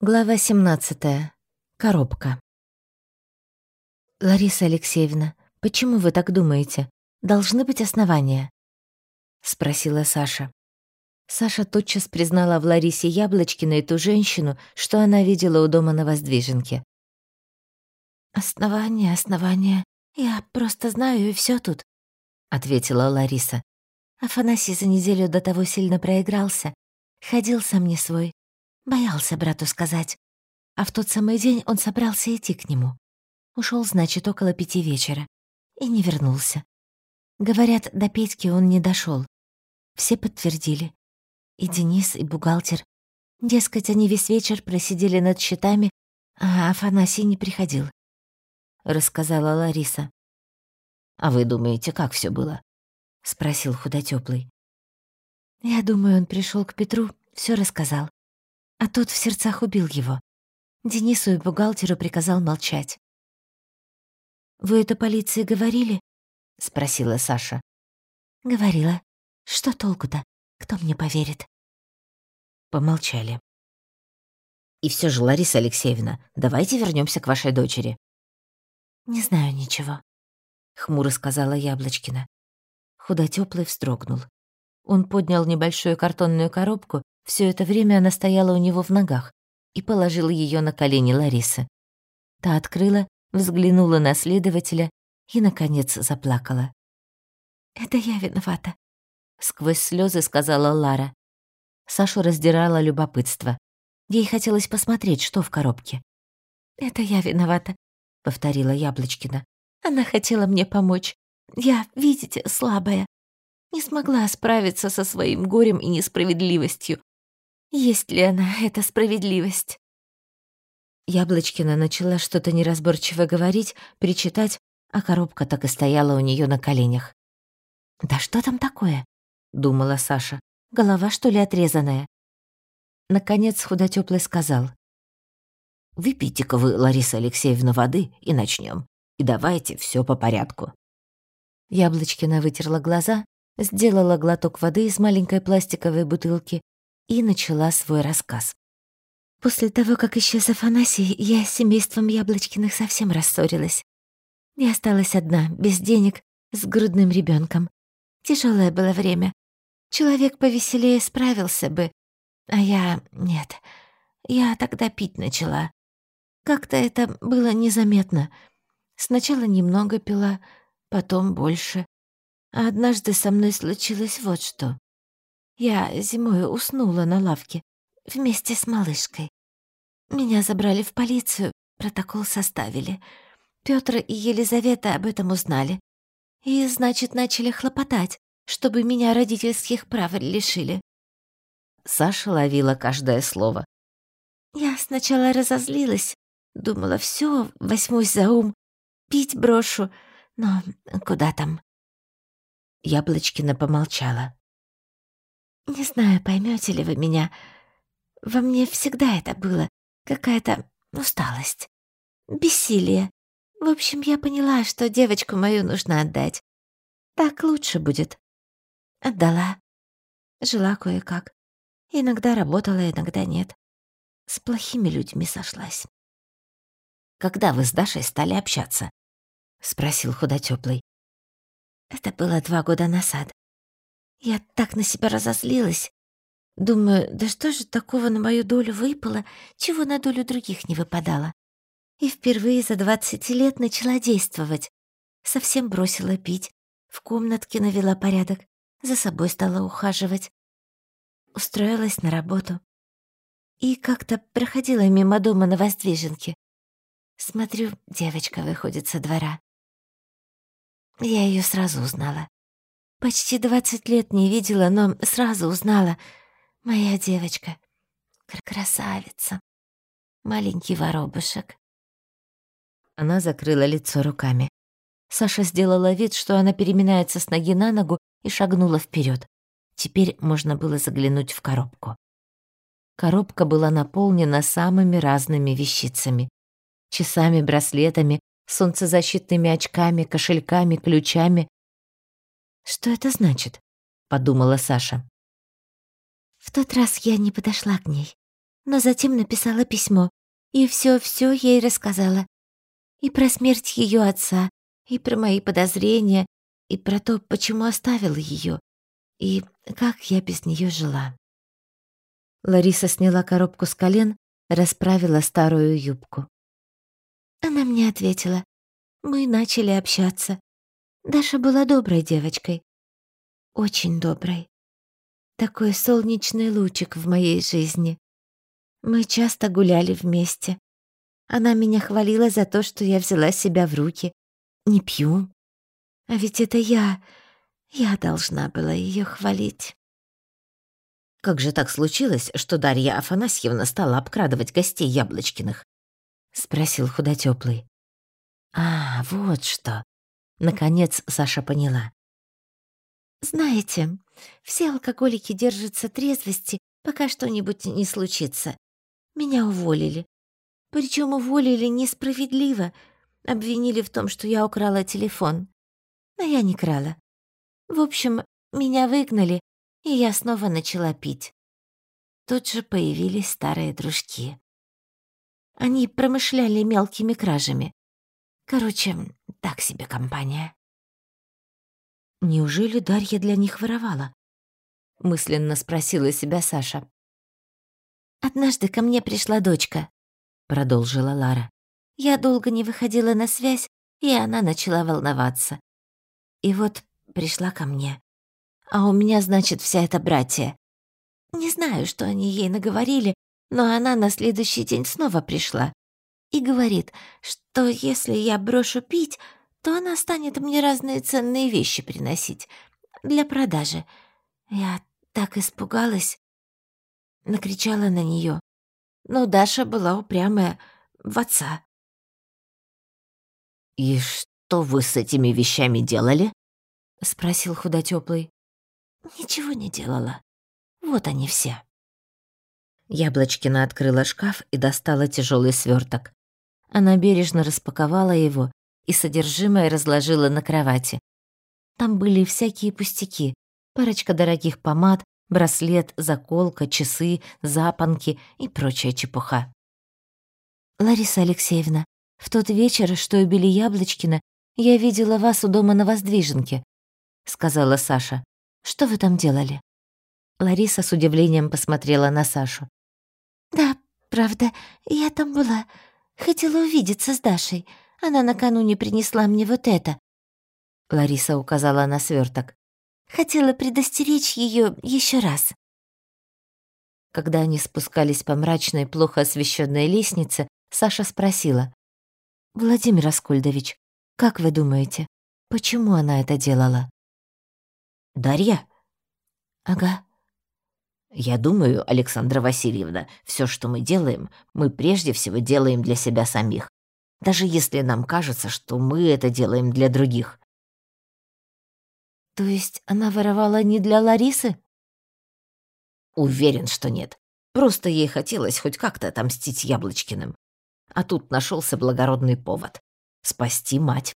Глава 17. Коробка. «Лариса Алексеевна, почему вы так думаете? Должны быть основания?» — спросила Саша. Саша тотчас признала в Ларисе Яблочкиной ту женщину, что она видела у дома на Воздвиженке. «Основания, основания. Я просто знаю, и все тут», — ответила Лариса. Афанасий за неделю до того сильно проигрался. Ходил сам не свой, Боялся брату сказать. А в тот самый день он собрался идти к нему. Ушел, значит, около пяти вечера. И не вернулся. Говорят, до Петьки он не дошел. Все подтвердили. И Денис, и бухгалтер. Дескать, они весь вечер просидели над счетами, а Афанасий не приходил. Рассказала Лариса. «А вы думаете, как все было?» — спросил худотёплый. «Я думаю, он пришел к Петру, все рассказал. А тот в сердцах убил его. Денису и бухгалтеру приказал молчать. «Вы это полиции говорили?» — спросила Саша. «Говорила. Что толку-то? Кто мне поверит?» Помолчали. «И все же, Лариса Алексеевна, давайте вернемся к вашей дочери». «Не знаю ничего», — хмуро сказала Яблочкина. Худотёплый вздрогнул. Он поднял небольшую картонную коробку все это время она стояла у него в ногах и положила ее на колени Ларисы. Та открыла, взглянула на следователя и, наконец, заплакала. «Это я виновата», — сквозь слезы сказала Лара. Сашу раздирало любопытство. Ей хотелось посмотреть, что в коробке. «Это я виновата», — повторила Яблочкина. «Она хотела мне помочь. Я, видите, слабая. Не смогла справиться со своим горем и несправедливостью. Есть ли она, эта справедливость? Яблочкина начала что-то неразборчиво говорить, причитать, а коробка так и стояла у нее на коленях. «Да что там такое?» — думала Саша. «Голова, что ли, отрезанная?» Наконец худотёплый сказал. «Выпейте-ка вы, Лариса Алексеевна, воды и начнем. И давайте все по порядку». Яблочкина вытерла глаза, сделала глоток воды из маленькой пластиковой бутылки и начала свой рассказ. После того, как исчез Афанасий, я с семейством Яблочкиных совсем рассорилась. Я осталась одна, без денег, с грудным ребенком. Тяжелое было время. Человек повеселее справился бы, а я... нет. Я тогда пить начала. Как-то это было незаметно. Сначала немного пила, потом больше. А однажды со мной случилось вот что. Я зимой уснула на лавке вместе с малышкой. Меня забрали в полицию, протокол составили. Пётр и Елизавета об этом узнали. И, значит, начали хлопотать, чтобы меня родительских прав лишили. Саша ловила каждое слово. Я сначала разозлилась, думала, все, возьмусь за ум, пить брошу, но куда там? Яблочкина помолчала. Не знаю, поймете ли вы меня. Во мне всегда это было. Какая-то усталость. Бессилие. В общем, я поняла, что девочку мою нужно отдать. Так лучше будет. Отдала. Жила кое-как. Иногда работала, иногда нет. С плохими людьми сошлась. «Когда вы с Дашей стали общаться?» — спросил худотёплый. Это было два года назад. Я так на себя разозлилась. Думаю, да что же такого на мою долю выпало, чего на долю других не выпадало. И впервые за двадцать лет начала действовать. Совсем бросила пить, в комнатке навела порядок, за собой стала ухаживать. Устроилась на работу. И как-то проходила мимо дома на Воздвиженке. Смотрю, девочка выходит со двора. Я ее сразу узнала. Почти двадцать лет не видела, но сразу узнала. Моя девочка. Красавица. Маленький воробушек. Она закрыла лицо руками. Саша сделала вид, что она переминается с ноги на ногу и шагнула вперед. Теперь можно было заглянуть в коробку. Коробка была наполнена самыми разными вещицами. Часами, браслетами, солнцезащитными очками, кошельками, ключами, «Что это значит?» — подумала Саша. В тот раз я не подошла к ней. но затем написала письмо и все-все ей рассказала. И про смерть ее отца, и про мои подозрения, и про то, почему оставила ее, и как я без нее жила. Лариса сняла коробку с колен, расправила старую юбку. Она мне ответила. Мы начали общаться. Даша была доброй девочкой. Очень доброй. Такой солнечный лучик в моей жизни. Мы часто гуляли вместе. Она меня хвалила за то, что я взяла себя в руки. Не пью. А ведь это я... Я должна была ее хвалить. Как же так случилось, что Дарья Афанасьевна стала обкрадывать гостей Яблочкиных? Спросил худотёплый. А, вот что. Наконец Саша поняла. Знаете, все алкоголики держатся трезвости, пока что-нибудь не случится. Меня уволили. Причем уволили несправедливо. Обвинили в том, что я украла телефон. Но я не крала. В общем, меня выгнали, и я снова начала пить. Тут же появились старые дружки. Они промышляли мелкими кражами. Короче, так себе компания. Неужели Дарья для них воровала? Мысленно спросила себя Саша. «Однажды ко мне пришла дочка», — продолжила Лара. «Я долго не выходила на связь, и она начала волноваться. И вот пришла ко мне. А у меня, значит, вся эта братья. Не знаю, что они ей наговорили, но она на следующий день снова пришла и говорит, что если я брошу пить, то она станет мне разные ценные вещи приносить для продажи. Я так испугалась накричала на нее. Но Даша была упрямая в отца. «И что вы с этими вещами делали?» — спросил худотёплый. «Ничего не делала. Вот они все». Яблочкина открыла шкаф и достала тяжелый сверток. Она бережно распаковала его и содержимое разложила на кровати. Там были всякие пустяки, парочка дорогих помад, браслет, заколка, часы, запонки и прочая чепуха. «Лариса Алексеевна, в тот вечер, что убили Яблочкина, я видела вас у дома на Воздвиженке», — сказала Саша. «Что вы там делали?» Лариса с удивлением посмотрела на Сашу. «Да, правда, я там была. Хотела увидеться с Дашей. Она накануне принесла мне вот это». Лариса указала на сверток. Хотела предостеречь ее еще раз. Когда они спускались по мрачной, плохо освещенной лестнице, Саша спросила. «Владимир Аскольдович, как вы думаете, почему она это делала?» «Дарья?» «Ага». «Я думаю, Александра Васильевна, все, что мы делаем, мы прежде всего делаем для себя самих. Даже если нам кажется, что мы это делаем для других. То есть она воровала не для Ларисы? Уверен, что нет. Просто ей хотелось хоть как-то отомстить Яблочкиным. А тут нашелся благородный повод — спасти мать.